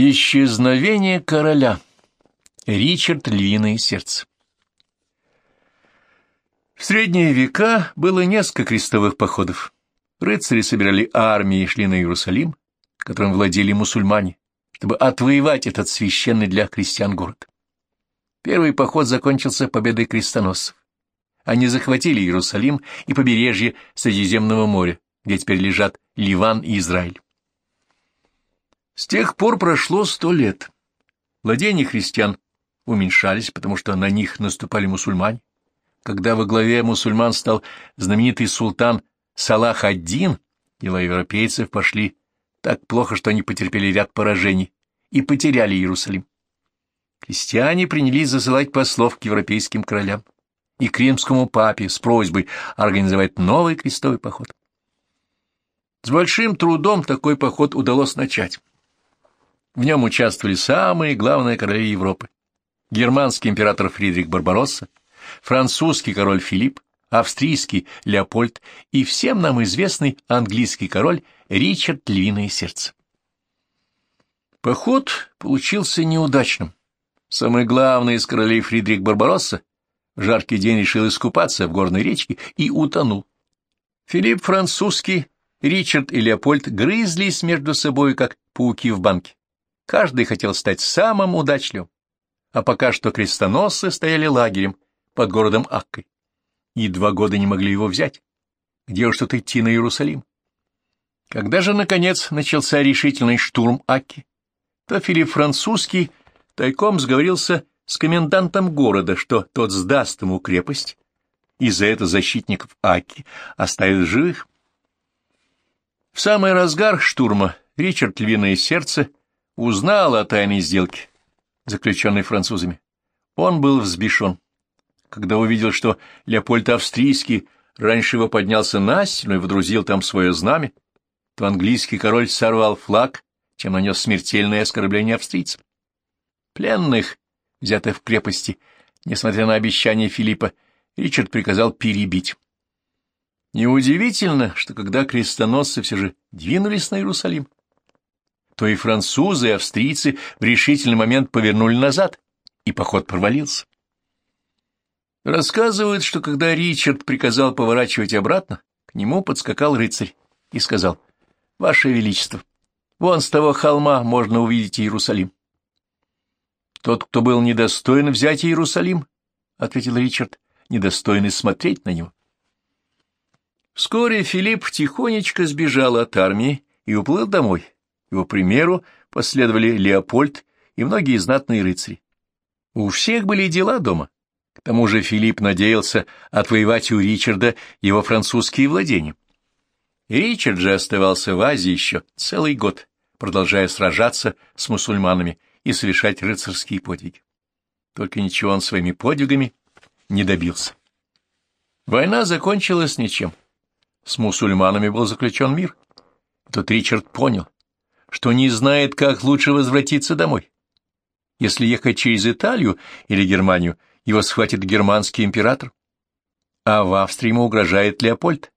Исчезновение короля. Ричард Львиное сердце. В средние века было несколько крестовых походов. Рыцари собирали армии и шли на Иерусалим, которым владели мусульмане, чтобы отвоевать этот священный для христиан город. Первый поход закончился победой крестоносцев. Они захватили Иерусалим и побережье Средиземного моря, где теперь лежат Ливан и Израиль. С тех пор прошло сто лет. Владения христиан уменьшались, потому что на них наступали мусульмане. Когда во главе мусульман стал знаменитый султан Салах ад-Дин, дела европейцев пошли так плохо, что они потерпели ряд поражений и потеряли Иерусалим. Христиане принялись засылать послов к европейским королям и к римскому папе с просьбой организовать новый крестовый поход. С большим трудом такой поход удалось начать. В нем участвовали самые главные короли Европы. Германский император Фридрих Барбаросса, французский король Филипп, австрийский Леопольд и всем нам известный английский король Ричард Львиное Сердце. Поход получился неудачным. Самый главный из королей Фридрих Барбаросса в жаркий день решил искупаться в горной речке и утонул. Филипп французский, Ричард и Леопольд грызлись между собой, как пауки в банке. Каждый хотел стать самым удачливым, а пока что крестоносцы стояли лагерем под городом Аккой. И два года не могли его взять. Где уж тут идти на Иерусалим? Когда же, наконец, начался решительный штурм Акки, то Филипп Французский тайком сговорился с комендантом города, что тот сдаст ему крепость, и за это защитников Аки оставит живых. В самый разгар штурма Ричард Львиное Сердце узнал о тайной сделке, заключенной французами. Он был взбешен. Когда увидел, что Леопольд Австрийский раньше его поднялся на стену и водрузил там свое знамя, то английский король сорвал флаг, чем нанес смертельное оскорбление австрийцам. Пленных, взятых в крепости, несмотря на обещание Филиппа, Ричард приказал перебить. Неудивительно, что когда крестоносцы все же двинулись на Иерусалим, то и французы, и австрийцы в решительный момент повернули назад, и поход провалился. Рассказывают, что когда Ричард приказал поворачивать обратно, к нему подскакал рыцарь и сказал, «Ваше Величество, вон с того холма можно увидеть Иерусалим». «Тот, кто был недостоин взять Иерусалим», — ответил Ричард, — «недостойный смотреть на него». Вскоре Филипп тихонечко сбежал от армии и уплыл домой. Его примеру последовали Леопольд и многие знатные рыцари. У всех были дела дома. К тому же Филипп надеялся отвоевать у Ричарда его французские владения. Ричард же оставался в Азии еще целый год, продолжая сражаться с мусульманами и совершать рыцарские подвиги. Только ничего он своими подвигами не добился. Война закончилась ничем. С мусульманами был заключен мир. Тут Ричард понял, что не знает, как лучше возвратиться домой. Если ехать через Италию или Германию, его схватит германский император, а в Австрии ему угрожает Леопольд.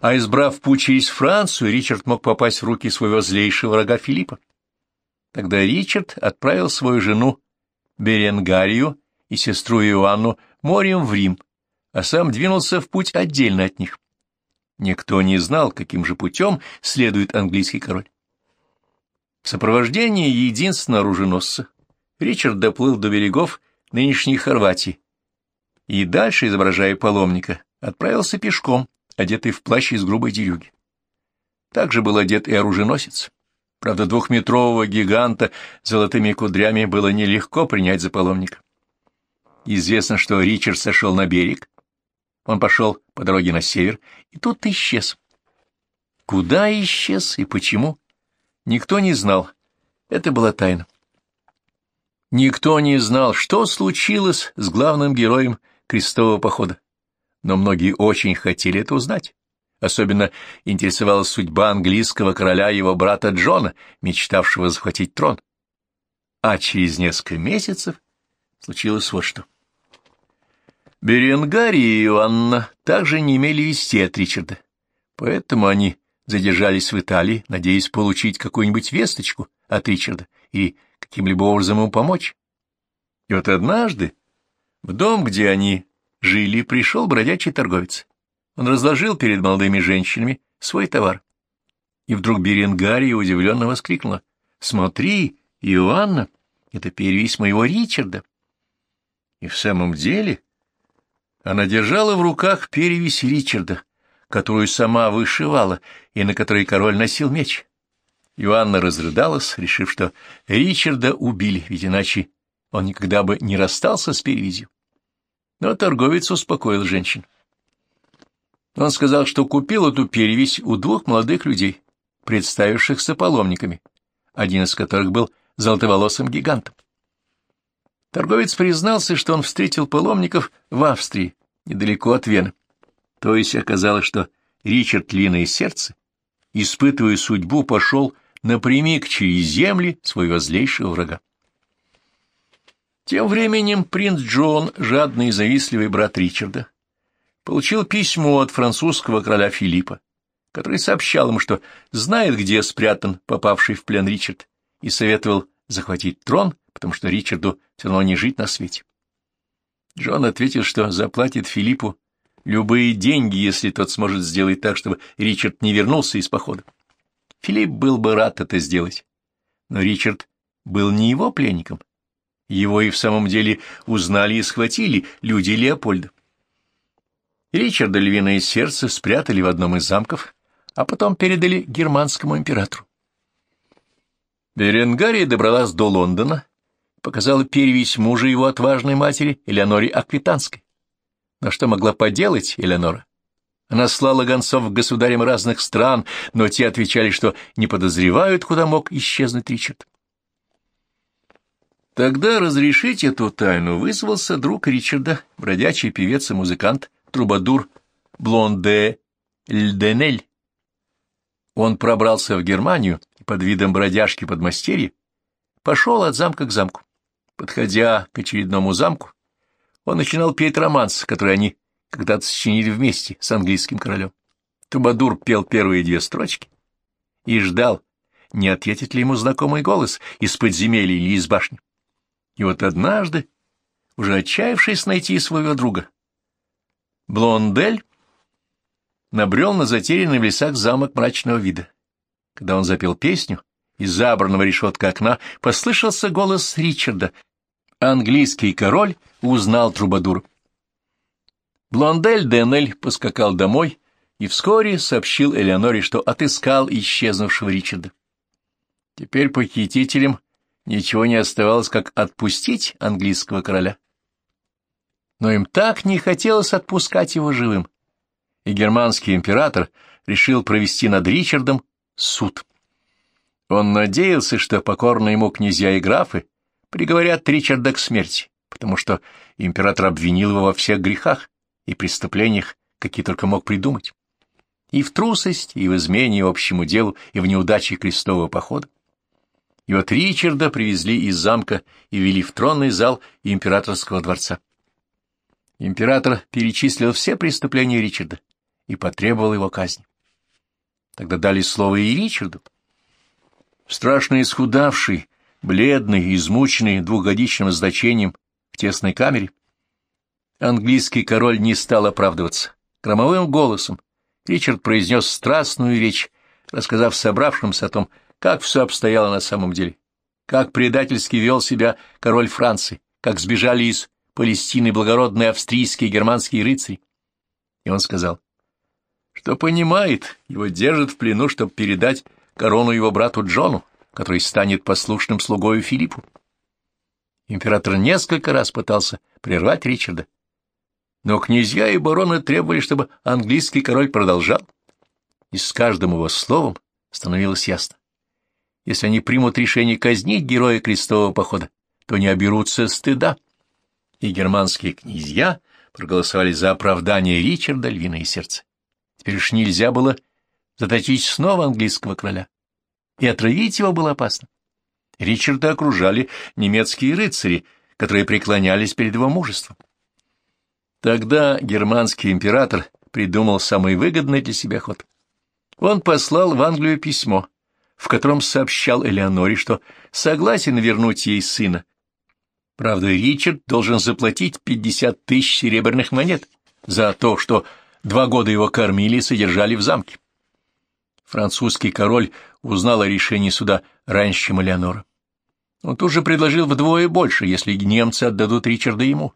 А избрав путь через Францию, Ричард мог попасть в руки своего злейшего врага Филиппа. Тогда Ричард отправил свою жену Беренгарию и сестру Иоанну морем в Рим, а сам двинулся в путь отдельно от них. Никто не знал, каким же путем следует английский король. В сопровождении единственного оруженосца Ричард доплыл до берегов нынешней Хорватии и дальше, изображая паломника, отправился пешком, одетый в плащ из грубой дерюги. Также был одет и оруженосец. Правда, двухметрового гиганта с золотыми кудрями было нелегко принять за паломника. Известно, что Ричард сошел на берег. Он пошел по дороге на север, и тут исчез. Куда исчез и почему? Никто не знал. Это была тайна. Никто не знал, что случилось с главным героем крестового похода. Но многие очень хотели это узнать. Особенно интересовала судьба английского короля и его брата Джона, мечтавшего захватить трон. А через несколько месяцев случилось вот что. Беренгария и Иоанна также не имели вести от Ричарда, поэтому они задержались в Италии, надеясь получить какую-нибудь весточку от Ричарда и каким-либо образом ему помочь. И вот однажды в дом, где они жили, пришел бродячий торговец. Он разложил перед молодыми женщинами свой товар. И вдруг Беренгария удивленно воскликнула. — Смотри, Иоанна, это перевесь моего Ричарда. И в самом деле она держала в руках перевесь Ричарда, которую сама вышивала и на которой король носил меч. Иоанна разрыдалась, решив, что Ричарда убили, ведь иначе он никогда бы не расстался с перевязью. Но торговец успокоил женщин. Он сказал, что купил эту перевязь у двух молодых людей, представившихся паломниками, один из которых был золотоволосым гигантом. Торговец признался, что он встретил паломников в Австрии, недалеко от Вены. То есть оказалось, что Ричард Линое Сердце, испытывая судьбу, пошел напрямик через земли своего злейшего врага. Тем временем принц Джон, жадный и завистливый брат Ричарда, получил письмо от французского короля Филиппа, который сообщал ему, что знает, где спрятан попавший в плен Ричард, и советовал захватить трон, потому что Ричарду все равно не жить на свете. Джон ответил, что заплатит Филиппу любые деньги, если тот сможет сделать так, чтобы Ричард не вернулся из похода. Филипп был бы рад это сделать, но Ричард был не его пленником. Его и в самом деле узнали и схватили люди Леопольда. Ричарда львиное сердце спрятали в одном из замков, а потом передали германскому императору. Беренгария добралась до Лондона, показала перевесь мужа его отважной матери Элеоноре Аквитанской. Но что могла поделать Элеонора? Она слала гонцов к государям разных стран, но те отвечали, что не подозревают, куда мог исчезнуть Ричард. Тогда разрешить эту тайну вызвался друг Ричарда, бродячий певец и музыкант, трубадур Блонде Льденель. Он пробрался в Германию и под видом бродяжки подмастерья пошел от замка к замку. Подходя к очередному замку, он начинал петь романс, который они когда-то сочинили вместе с английским королем. Трубадур пел первые две строчки и ждал, не ответит ли ему знакомый голос из подземелья или из башни. И вот однажды, уже отчаявшись найти своего друга, Блондель набрел на затерянный в лесах замок мрачного вида. Когда он запел песню, из забранного решетка окна послышался голос Ричарда. Английский король узнал Трубадур. Блондель Денель поскакал домой и вскоре сообщил Элеоноре, что отыскал исчезнувшего Ричарда. Теперь похитителям ничего не оставалось, как отпустить английского короля. Но им так не хотелось отпускать его живым, и германский император решил провести над Ричардом суд. Он надеялся, что покорные ему князья и графы приговорят Ричарда к смерти, потому что император обвинил его во всех грехах, и преступлениях, какие только мог придумать, и в трусости, и в измене общему делу, и в неудаче крестового похода. И вот Ричарда привезли из замка и вели в тронный зал императорского дворца. Император перечислил все преступления Ричарда и потребовал его казни. Тогда дали слово и Ричарду. Страшно исхудавший, бледный, измученный двухгодичным значением в тесной камере, Английский король не стал оправдываться. Громовым голосом Ричард произнес страстную речь, рассказав собравшимся о том, как все обстояло на самом деле, как предательски вел себя король Франции, как сбежали из Палестины благородные австрийские и германские рыцари. И он сказал, что понимает, его держат в плену, чтобы передать корону его брату Джону, который станет послушным слугою Филиппу. Император несколько раз пытался прервать Ричарда, но князья и бароны требовали, чтобы английский король продолжал, и с каждым его словом становилось ясно. Если они примут решение казнить героя крестового похода, то не оберутся стыда. И германские князья проголосовали за оправдание Ричарда львиное сердце. Теперь уж нельзя было заточить снова английского короля, и отравить его было опасно. Ричарда окружали немецкие рыцари, которые преклонялись перед его мужеством. Тогда германский император придумал самый выгодный для себя ход. Он послал в Англию письмо, в котором сообщал Элеоноре, что согласен вернуть ей сына. Правда, Ричард должен заплатить пятьдесят тысяч серебряных монет за то, что два года его кормили и содержали в замке. Французский король узнал о решении суда раньше, чем Элеонора. Он тут же предложил вдвое больше, если немцы отдадут Ричарда ему.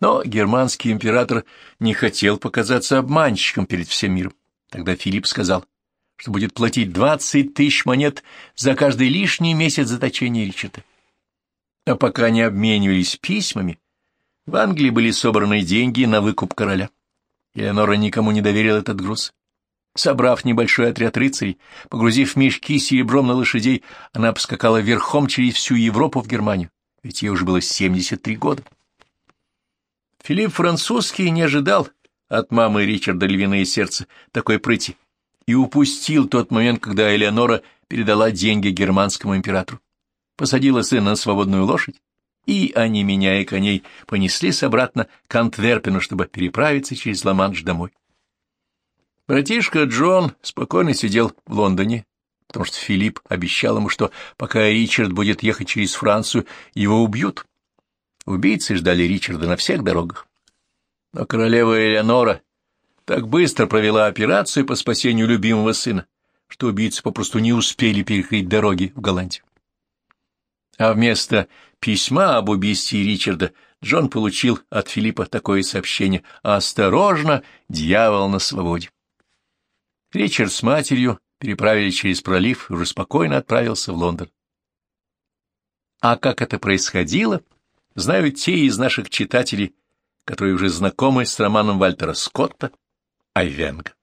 Но германский император не хотел показаться обманщиком перед всем миром. Тогда Филипп сказал, что будет платить двадцать тысяч монет за каждый лишний месяц заточения Ричарда. А пока они обменивались письмами, в Англии были собраны деньги на выкуп короля. Элеонора никому не доверила этот груз. Собрав небольшой отряд рыцарей, погрузив мешки серебром на лошадей, она поскакала верхом через всю Европу в Германию, ведь ей уже было 73 года. Филипп Французский не ожидал от мамы Ричарда львиное сердце такой прыти и упустил тот момент, когда Элеонора передала деньги германскому императору. Посадила сына на свободную лошадь, и они, меняя коней, понеслись обратно к Антверпену, чтобы переправиться через Ла-Манш домой. Братишка Джон спокойно сидел в Лондоне, потому что Филипп обещал ему, что пока Ричард будет ехать через Францию, его убьют. Убийцы ждали Ричарда на всех дорогах. Но королева Элеонора так быстро провела операцию по спасению любимого сына, что убийцы попросту не успели перекрыть дороги в Голландию. А вместо письма об убийстве Ричарда Джон получил от Филиппа такое сообщение «Осторожно, дьявол на свободе». Ричард с матерью переправили через пролив и уже спокойно отправился в Лондон. А как это происходило, знают те из наших читателей, которые уже знакомы с романом Вальтера Скотта «Айвенга».